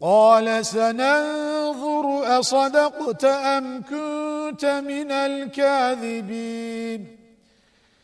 قال سننظر أصدقت أم كنت من الكاذبين